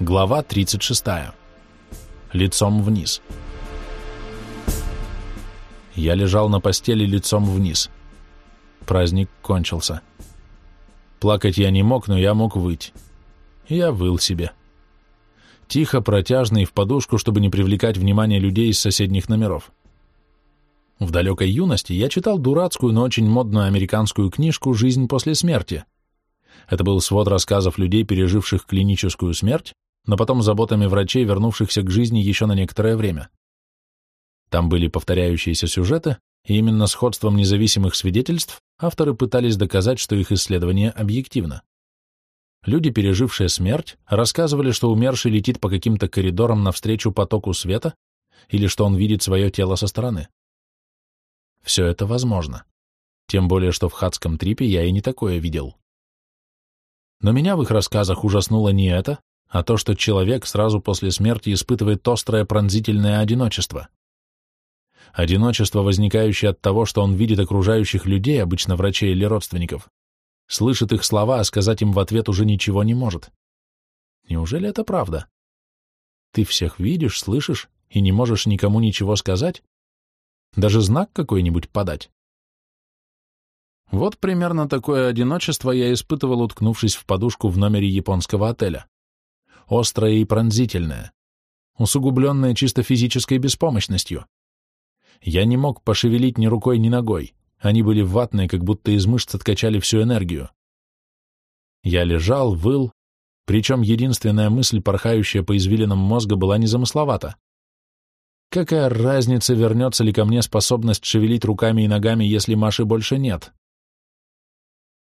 Глава 36. Лицом вниз. Я лежал на постели лицом вниз. Праздник кончился. Плакать я не мог, но я мог выть. Я выл себе. Тихо, протяжно и в подушку, чтобы не привлекать внимание людей из соседних номеров. В далекой юности я читал дурацкую, но очень модную американскую книжку «Жизнь после смерти». Это был свод рассказов людей, переживших клиническую смерть, но потом заботами врачей, вернувшихся к жизни еще на некоторое время. Там были повторяющиеся сюжеты, и именно сходством независимых свидетельств авторы пытались доказать, что их исследование объективно. Люди, пережившие смерть, рассказывали, что умерший летит по каким-то коридорам навстречу потоку света или что он видит свое тело со стороны. Все это возможно. Тем более, что в хадском трипе я и не такое видел. Но меня в их рассказах ужаснуло не это, а то, что человек сразу после смерти испытывает острое пронзительное одиночество. Одиночество, возникающее от того, что он видит окружающих людей, обычно врачей или родственников, слышит их слова, а сказать им в ответ уже ничего не может. Неужели это правда? Ты всех видишь, слышишь и не можешь никому ничего сказать? Даже знак какой-нибудь подать? Вот примерно такое одиночество я испытывал, уткнувшись в подушку в номере японского отеля острое и пронзительное, усугубленное чисто физической беспомощностью. Я не мог пошевелить ни рукой, ни ногой, они были ватные, как будто из мышц откачали всю энергию. Я лежал, выл, причем единственная мысль, порхающая по извилинам мозга, была незамысловата. Какая разница, вернется ли ко мне способность шевелить руками и ногами, если Маши больше нет?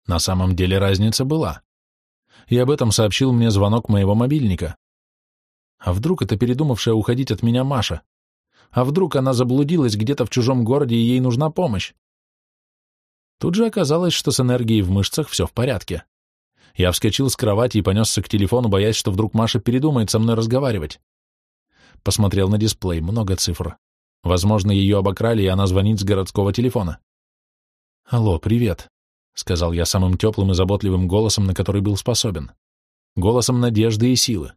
На самом деле разница была и об этом сообщил мне звонок моего мобильника. А вдруг это передумавшая уходить от меня Маша? А вдруг она заблудилась где-то в чужом городе и ей нужна помощь? Тут же оказалось, что с энергией в мышцах все в порядке. Я вскочил с кровати и понесся к телефону, боясь, что вдруг Маша передумает со мной разговаривать. Посмотрел на дисплей, много цифр. Возможно, ее обокрали, и она звонит с городского телефона. «Алло, привет. — сказал я самым теплым и заботливым голосом, на который был способен. Голосом надежды и силы.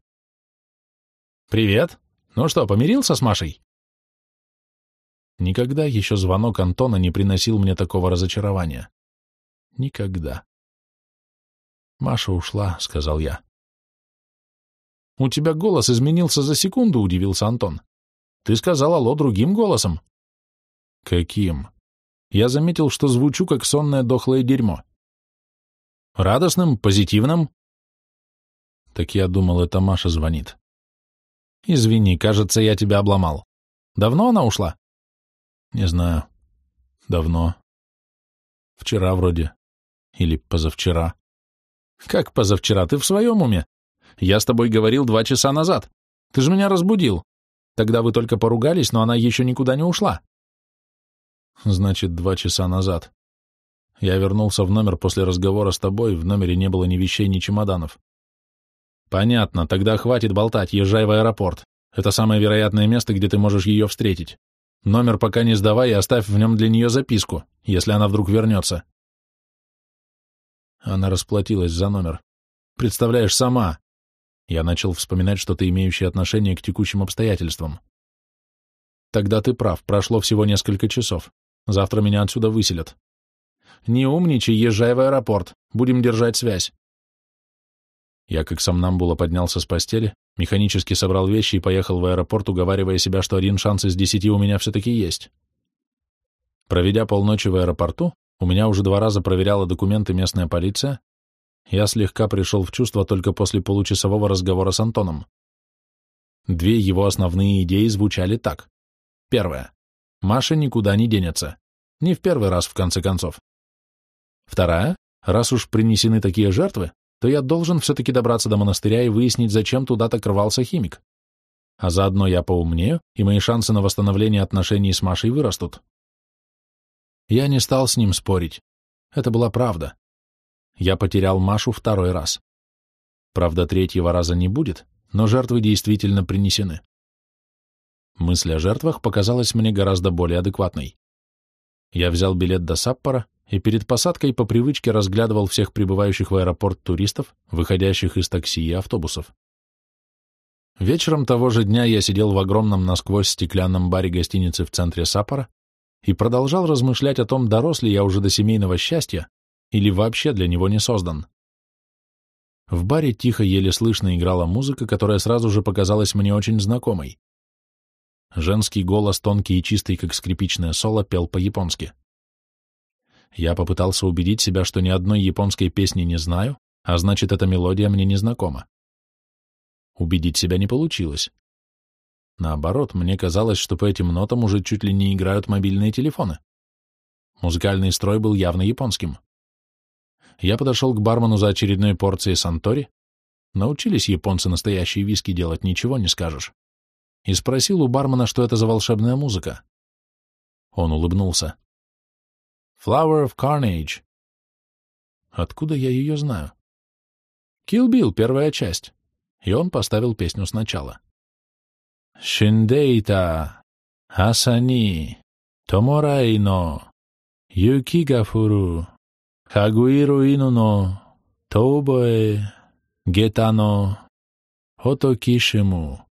«Привет! Ну что, помирился с Машей?» Никогда еще звонок Антона не приносил мне такого разочарования. Никогда. «Маша ушла», — сказал я. «У тебя голос изменился за секунду», — удивился Антон. «Ты сказал алло другим голосом». «Каким?» Я заметил, что звучу как сонное дохлое дерьмо. Радостным, позитивным? Так я думал, это Маша звонит. Извини, кажется, я тебя обломал. Давно она ушла? Не знаю. Давно. Вчера вроде. Или позавчера. Как позавчера? Ты в своем уме? Я с тобой говорил два часа назад. Ты же меня разбудил. Тогда вы только поругались, но она еще никуда не ушла. Значит, два часа назад. Я вернулся в номер после разговора с тобой, в номере не было ни вещей, ни чемоданов. Понятно, тогда хватит болтать, езжай в аэропорт. Это самое вероятное место, где ты можешь ее встретить. Номер пока не сдавай и оставь в нем для нее записку, если она вдруг вернется. Она расплатилась за номер. Представляешь, сама. Я начал вспоминать что-то, имеющее отношение к текущим обстоятельствам. Тогда ты прав, прошло всего несколько часов. Завтра меня отсюда выселят. Не умничай, езжай в аэропорт. Будем держать связь. Я, как сомнамбула, поднялся с постели, механически собрал вещи и поехал в аэропорт, уговаривая себя, что один шанс из десяти у меня все-таки есть. Проведя полночи в аэропорту, у меня уже два раза проверяла документы местная полиция, я слегка пришел в чувство только после получасового разговора с Антоном. Две его основные идеи звучали так. Первая. Маша никуда не денется. Не в первый раз, в конце концов. Вторая, раз уж принесены такие жертвы, то я должен все-таки добраться до монастыря и выяснить, зачем туда так рвался химик. А заодно я поумнею, и мои шансы на восстановление отношений с Машей вырастут. Я не стал с ним спорить. Это была правда. Я потерял Машу второй раз. Правда, третьего раза не будет, но жертвы действительно принесены. Мысль о жертвах показалась мне гораздо более адекватной. Я взял билет до Саппора и перед посадкой по привычке разглядывал всех прибывающих в аэропорт туристов, выходящих из такси и автобусов. Вечером того же дня я сидел в огромном насквозь стеклянном баре гостиницы в центре Саппора и продолжал размышлять о том, дорос ли я уже до семейного счастья или вообще для него не создан. В баре тихо, еле слышно играла музыка, которая сразу же показалась мне очень знакомой. Женский голос, тонкий и чистый, как скрипичное соло, пел по-японски. Я попытался убедить себя, что ни одной японской песни не знаю, а значит, эта мелодия мне не знакома. Убедить себя не получилось. Наоборот, мне казалось, что по этим нотам уже чуть ли не играют мобильные телефоны. Музыкальный строй был явно японским. Я подошел к бармену за очередной порцией Сантори. Научились японцы настоящие виски делать, ничего не скажешь и спросил у бармена, что это за волшебная музыка. Он улыбнулся. «Flower of Carnage». Откуда я ее знаю? «Kill Bill», первая часть. И он поставил песню сначала. «Шиндейта, Асани, Томорайно, Юкигафуру, Хагуиру Инуно, Тобое, Гетано, Отокишиму».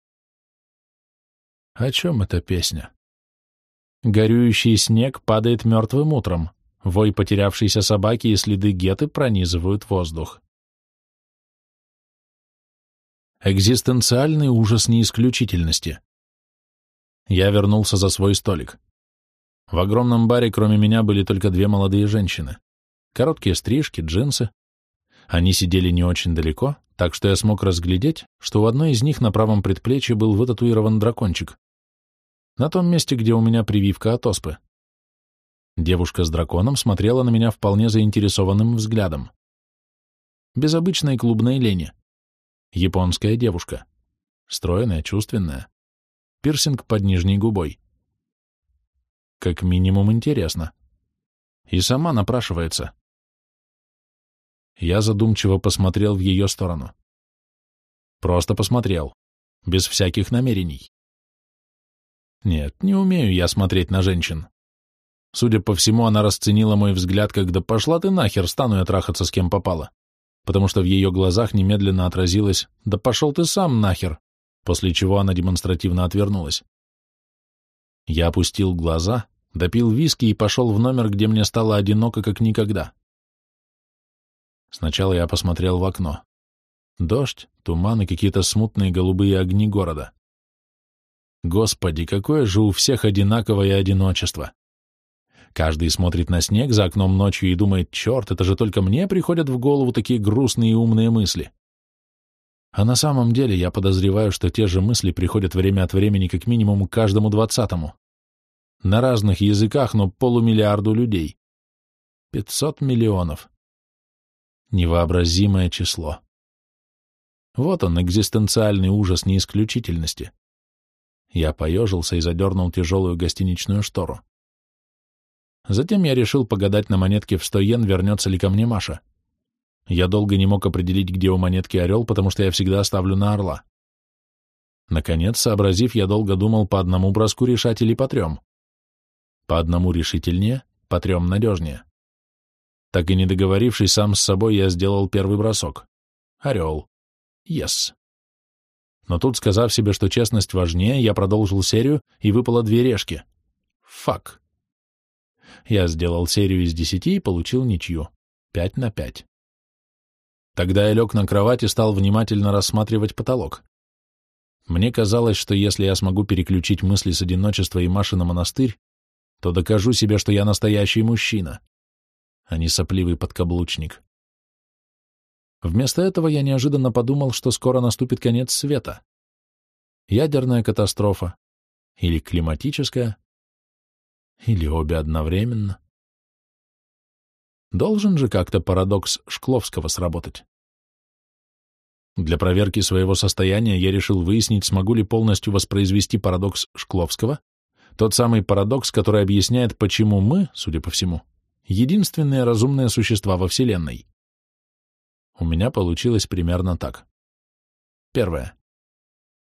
О чем эта песня? Горюющий снег падает мертвым утром, вой потерявшейся собаки и следы геты пронизывают воздух. Экзистенциальный ужас неисключительности. Я вернулся за свой столик. В огромном баре кроме меня были только две молодые женщины. Короткие стрижки, джинсы. Они сидели не очень далеко, так что я смог разглядеть, что у одной из них на правом предплечье был вытатуирован дракончик на том месте, где у меня прививка от оспы. Девушка с драконом смотрела на меня вполне заинтересованным взглядом. Без обычной клубной лени. Японская девушка. Стройная, чувственная. Пирсинг под нижней губой. Как минимум интересно. И сама напрашивается. Я задумчиво посмотрел в ее сторону. Просто посмотрел, без всяких намерений. Нет, не умею я смотреть на женщин. Судя по всему, она расценила мой взгляд, когда пошла ты нахер, стану я трахаться с кем попало. Потому что в ее глазах немедленно отразилось «да пошел ты сам нахер», после чего она демонстративно отвернулась. Я опустил глаза, допил виски и пошел в номер, где мне стало одиноко, как никогда. Сначала я посмотрел в окно. Дождь, туман и какие-то смутные голубые огни города. Господи, какое же у всех одинаковое одиночество. Каждый смотрит на снег за окном ночью и думает, черт, это же только мне приходят в голову такие грустные и умные мысли. А на самом деле я подозреваю, что те же мысли приходят время от времени как минимум каждому двадцатому. На разных языках, но полумиллиарду людей. Пятьсот миллионов. Невообразимое число. Вот он, экзистенциальный ужас неисключительности. Я поежился и задернул тяжелую гостиничную штору. Затем я решил погадать на монетке в сто йен, вернется ли ко мне Маша. Я долго не мог определить, где у монетки орел, потому что я всегда ставлю на орла. Наконец, сообразив, я долго думал, по одному броску решать или по трем. По одному решительнее, по трем надежнее. Так и не договорившись сам с собой, я сделал первый бросок. Орел. Yes. Но тут, сказав себе, что честность важнее, я продолжил серию, и выпало две решки. Фак. Я сделал серию из десяти и получил ничью. Пять на пять. Тогда я лег на кровать и стал внимательно рассматривать потолок. Мне казалось, что если я смогу переключить мысли с одиночества и Маши на монастырь, то докажу себе, что я настоящий мужчина, а не сопливый подкаблучник. Вместо этого я неожиданно подумал, что скоро наступит конец света. Ядерная катастрофа. Или климатическая. Или обе одновременно. Должен же как-то парадокс Шкловского сработать. Для проверки своего состояния я решил выяснить, смогу ли полностью воспроизвести парадокс Шкловского, тот самый парадокс, который объясняет, почему мы, судя по всему, единственные разумные существа во Вселенной. У меня получилось примерно так. Первое.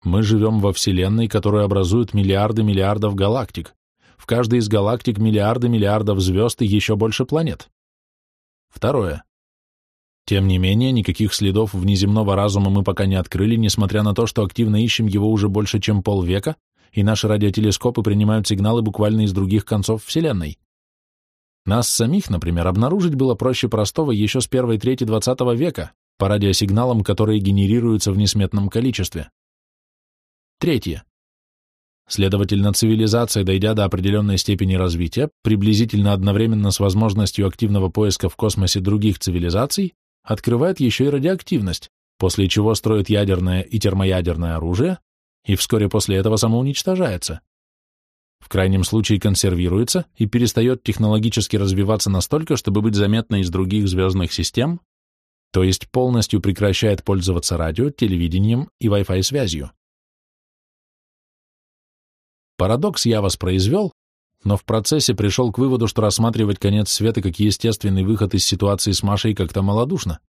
Мы живем во Вселенной, которую образуют миллиарды миллиардов галактик. В каждой из галактик миллиарды миллиардов звезд и еще больше планет. Второе. Тем не менее, никаких следов внеземного разума мы пока не открыли, несмотря на то, что активно ищем его уже больше, чем полвека, и наши радиотелескопы принимают сигналы буквально из других концов Вселенной. Нас самих, например, обнаружить было проще простого еще с первой трети XX века по радиосигналам, которые генерируются в несметном количестве. Третье. Следовательно, цивилизация, дойдя до определенной степени развития, приблизительно одновременно с возможностью активного поиска в космосе других цивилизаций, открывает еще и радиоактивность, после чего строит ядерное и термоядерное оружие, и вскоре после этого самоуничтожается. В крайнем случае консервируется и перестает технологически развиваться настолько, чтобы быть заметной из других звездных систем, то есть полностью прекращает пользоваться радио, телевидением и Wi-Fi связью. Парадокс я воспроизвел, но в процессе пришел к выводу, что рассматривать конец света как естественный выход из ситуации с Машей как-то малодушно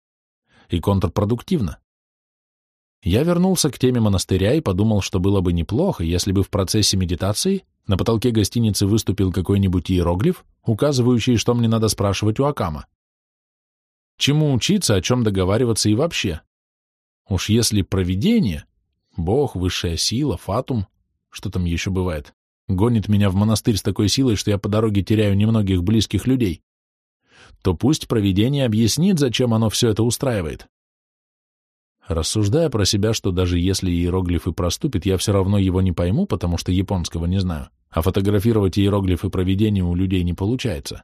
и контрпродуктивно. Я вернулся к теме монастыря и подумал, что было бы неплохо, если бы в процессе медитации на потолке гостиницы выступил какой-нибудь иероглиф, указывающий, что мне надо спрашивать у Акама. Чему учиться, о чем договариваться и вообще? Уж если провидение, Бог, высшая сила, фатум, что там еще бывает, гонит меня в монастырь с такой силой, что я по дороге теряю немногих близких людей, то пусть провидение объяснит, зачем оно все это устраивает. Рассуждая про себя, что даже если иероглифы проступит, я все равно его не пойму, потому что японского не знаю, а фотографировать иероглифы проведения у людей не получается,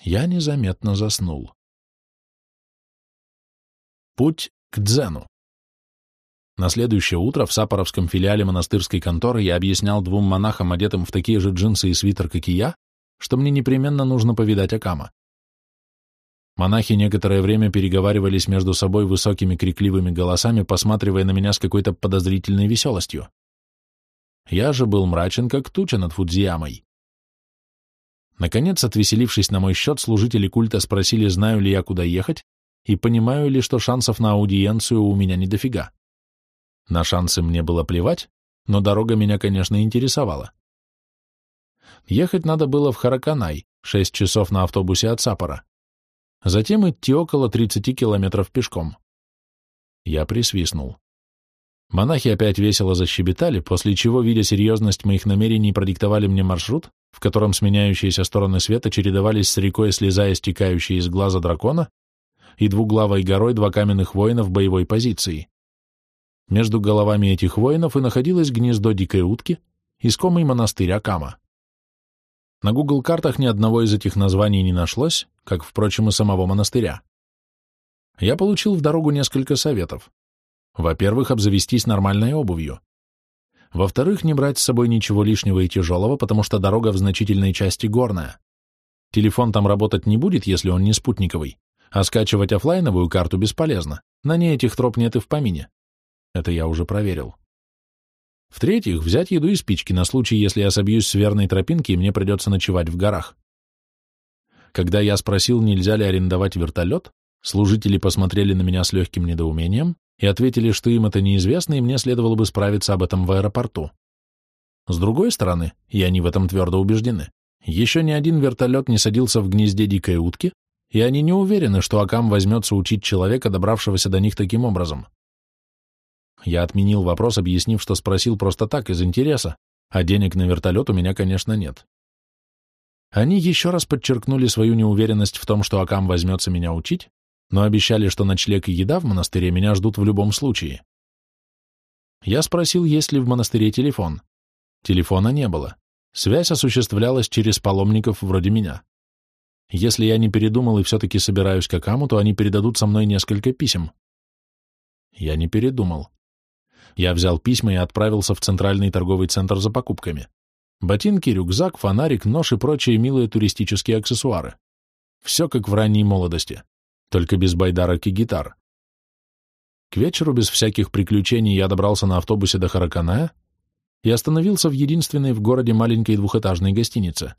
я незаметно заснул. Путь к дзену. На следующее утро в Сапоровском филиале монастырской конторы я объяснял двум монахам, одетым в такие же джинсы и свитер, как и я, что мне непременно нужно повидать Акама. Монахи некоторое время переговаривались между собой высокими крикливыми голосами, посматривая на меня с какой-то подозрительной веселостью. Я же был мрачен, как туча над Фудзиямой. Наконец, отвеселившись на мой счет, служители культа спросили, знаю ли я, куда ехать, и понимаю ли, что шансов на аудиенцию у меня не дофига. На шансы мне было плевать, но дорога меня, конечно, интересовала. Ехать надо было в Хараканай, шесть часов на автобусе от Сапора. Затем идти около 30 километров пешком. Я присвистнул. Монахи опять весело защебетали, после чего, видя серьезность моих намерений, продиктовали мне маршрут, в котором сменяющиеся стороны света чередовались с рекой, слезая стекающие из глаза дракона, и двуглавой горой два каменных воина в боевой позиции. Между головами этих воинов и находилось гнездо дикой утки, искомый монастырь Акама. На Google картах ни одного из этих названий не нашлось, как, впрочем, и самого монастыря. Я получил в дорогу несколько советов. Во-первых, обзавестись нормальной обувью. Во-вторых, не брать с собой ничего лишнего и тяжелого, потому что дорога в значительной части горная. Телефон там работать не будет, если он не спутниковый, а скачивать офлайновую карту бесполезно, на ней этих троп нет и в помине. Это я уже проверил. В-третьих, взять еду и спички на случай, если я собьюсь с верной тропинки и мне придется ночевать в горах. Когда я спросил, нельзя ли арендовать вертолет, служители посмотрели на меня с легким недоумением и ответили, что им это неизвестно, и мне следовало бы справиться об этом в аэропорту. С другой стороны, и они в этом твердо убеждены, еще ни один вертолет не садился в гнезде дикой утки, и они не уверены, что Акам возьмется учить человека, добравшегося до них таким образом. Я отменил вопрос, объяснив, что спросил просто так, из интереса, а денег на вертолет у меня, конечно, нет. Они еще раз подчеркнули свою неуверенность в том, что Акам возьмется меня учить, но обещали, что ночлег и еда в монастыре меня ждут в любом случае. Я спросил, есть ли в монастыре телефон. Телефона не было. Связь осуществлялась через паломников вроде меня. Если я не передумал и все-таки собираюсь к Акаму, то они передадут со мной несколько писем. Я не передумал. Я взял письма и отправился в центральный торговый центр за покупками. Ботинки, рюкзак, фонарик, нож и прочие милые туристические аксессуары. Все как в ранней молодости, только без байдарок и гитар. К вечеру без всяких приключений я добрался на автобусе до Хараканая и остановился в единственной в городе маленькой двухэтажной гостинице.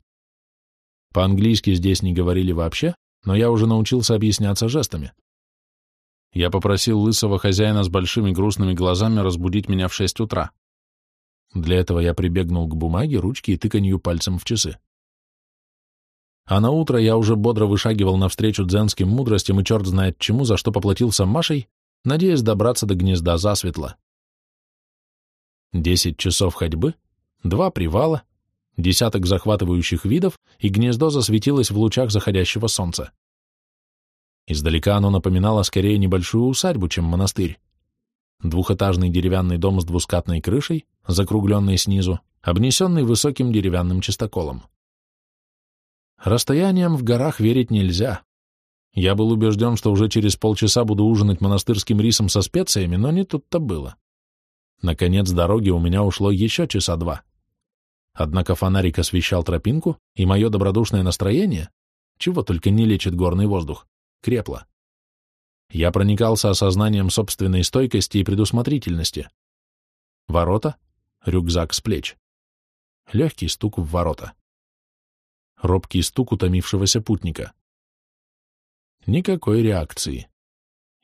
По-английски здесь не говорили вообще, но я уже научился объясняться жестами. Я попросил лысого хозяина с большими грустными глазами разбудить меня в шесть утра. Для этого я прибегнул к бумаге, ручке и тыканью пальцем в часы. А на утро я уже бодро вышагивал навстречу дзенским мудростям и черт знает чему, за что поплатился Машей, надеясь добраться до гнезда засветло. Десять часов ходьбы, два привала, десяток захватывающих видов, и гнездо засветилось в лучах заходящего солнца. Издалека оно напоминало скорее небольшую усадьбу, чем монастырь. Двухэтажный деревянный дом с двускатной крышей, закругленный снизу, обнесенный высоким деревянным чистоколом. Расстоянием в горах верить нельзя. Я был убежден, что уже через полчаса буду ужинать монастырским рисом со специями, но не тут-то было. Наконец дороги у меня ушло еще часа два. Однако фонарик освещал тропинку, и мое добродушное настроение, чего только не лечит горный воздух, крепло. Я проникался осознанием собственной стойкости и предусмотрительности. Ворота, рюкзак с плеч. Легкий стук в ворота. Робкий стук утомившегося путника. Никакой реакции.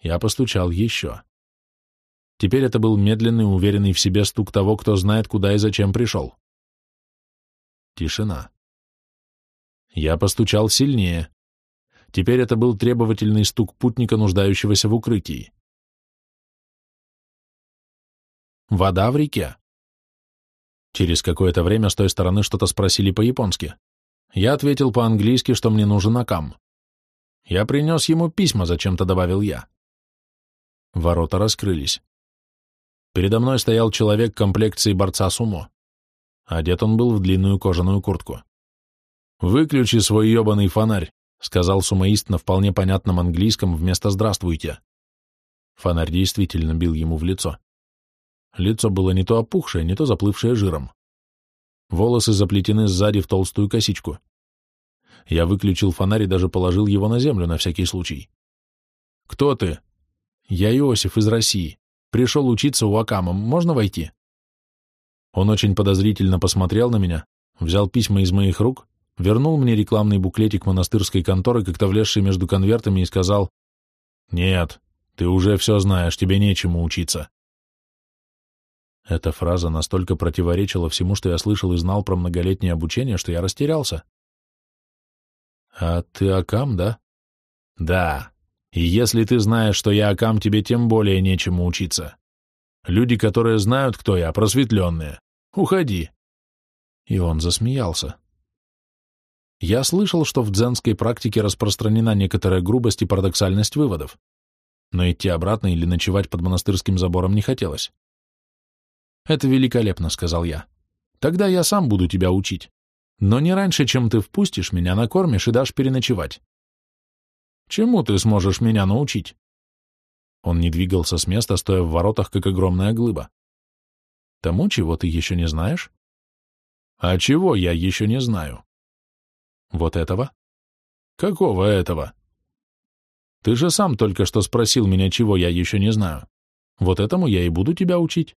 Я постучал еще. Теперь это был медленный, уверенный в себе стук того, кто знает, куда и зачем пришел. Тишина. Я постучал сильнее. Теперь это был требовательный стук путника, нуждающегося в укрытии. Вода в реке. Через какое-то время с той стороны что-то спросили по-японски. Я ответил по-английски, что мне нужен Акам. Я принес ему письма, зачем-то добавил я. Ворота раскрылись. Передо мной стоял человек комплекции борца сумо. Одет он был в длинную кожаную куртку. «Выключи свой ебаный фонарь», — сказал сумоист на вполне понятном английском вместо «здравствуйте». Фонарь действительно бил ему в лицо. Лицо было не то опухшее, не то заплывшее жиром. Волосы заплетены сзади в толстую косичку. Я выключил фонарь и даже положил его на землю на всякий случай. «Кто ты?» «Я Иосиф из России. Пришел учиться у Акама. Можно войти?» Он очень подозрительно посмотрел на меня, взял письма из моих рук, вернул мне рекламный буклетик монастырской конторы, как-то влезший между конвертами, и сказал, «Нет, ты уже все знаешь, тебе нечему учиться». Эта фраза настолько противоречила всему, что я слышал и знал про многолетнее обучение, что я растерялся. «А ты Акам, да?» «Да. И если ты знаешь, что я Акам, тебе тем более нечему учиться. Люди, которые знают, кто я, просветленные. Уходи!» И он засмеялся. Я слышал, что в дзенской практике распространена некоторая грубость и парадоксальность выводов, но идти обратно или ночевать под монастырским забором не хотелось. «Это великолепно», — сказал я. «Тогда я сам буду тебя учить, но не раньше, чем ты впустишь меня, накормишь и дашь переночевать». «Чему ты сможешь меня научить?» Он не двигался с места, стоя в воротах, как огромная глыба. Тому, чего ты еще не знаешь? А чего я еще не знаю? Вот этого? Какого этого? Ты же сам только что спросил меня, чего я еще не знаю. Вот этому я и буду тебя учить.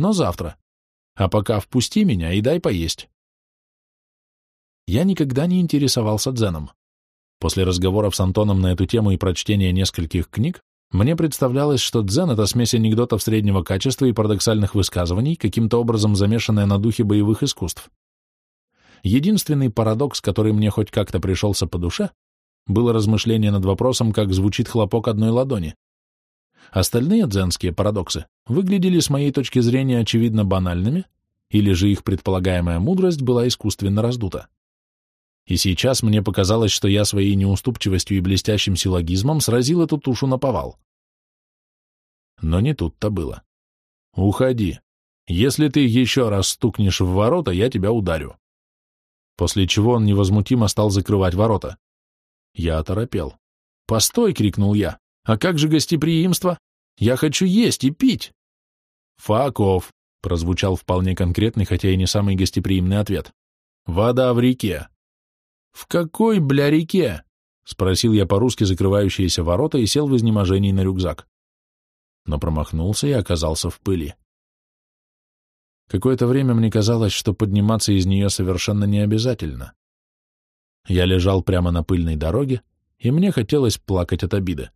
Но завтра. А пока впусти меня и дай поесть. Я никогда не интересовался дзеном. После разговоров с Антоном на эту тему и прочтения нескольких книг, мне представлялось, что дзен — это смесь анекдотов среднего качества и парадоксальных высказываний, каким-то образом замешанная на духе боевых искусств. Единственный парадокс, который мне хоть как-то пришелся по душе, было размышление над вопросом, как звучит хлопок одной ладони. Остальные дзенские парадоксы выглядели с моей точки зрения очевидно банальными, или же их предполагаемая мудрость была искусственно раздута. И сейчас мне показалось, что я своей неуступчивостью и блестящим силлогизмом сразил эту тушу на повал. Но не тут-то было. «Уходи. Если ты еще раз стукнешь в ворота, я тебя ударю». После чего он невозмутимо стал закрывать ворота. Я оторопел. «Постой!» — крикнул я. «А как же гостеприимство? Я хочу есть и пить!» «Факов!» — прозвучал вполне конкретный, хотя и не самый гостеприимный ответ. «Вода в реке. «В какой, бля, реке?» — спросил я по-русски закрывающиеся ворота и сел в изнеможении на рюкзак. Но промахнулся и оказался в пыли. Какое-то время мне казалось, что подниматься из нее совершенно не обязательно. Я лежал прямо на пыльной дороге, и мне хотелось плакать от обиды.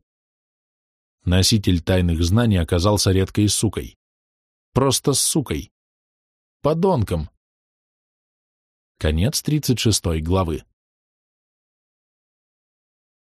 Носитель тайных знаний оказался редкой сукой. Просто сукой. Подонком. Конец тридцать шестой главы.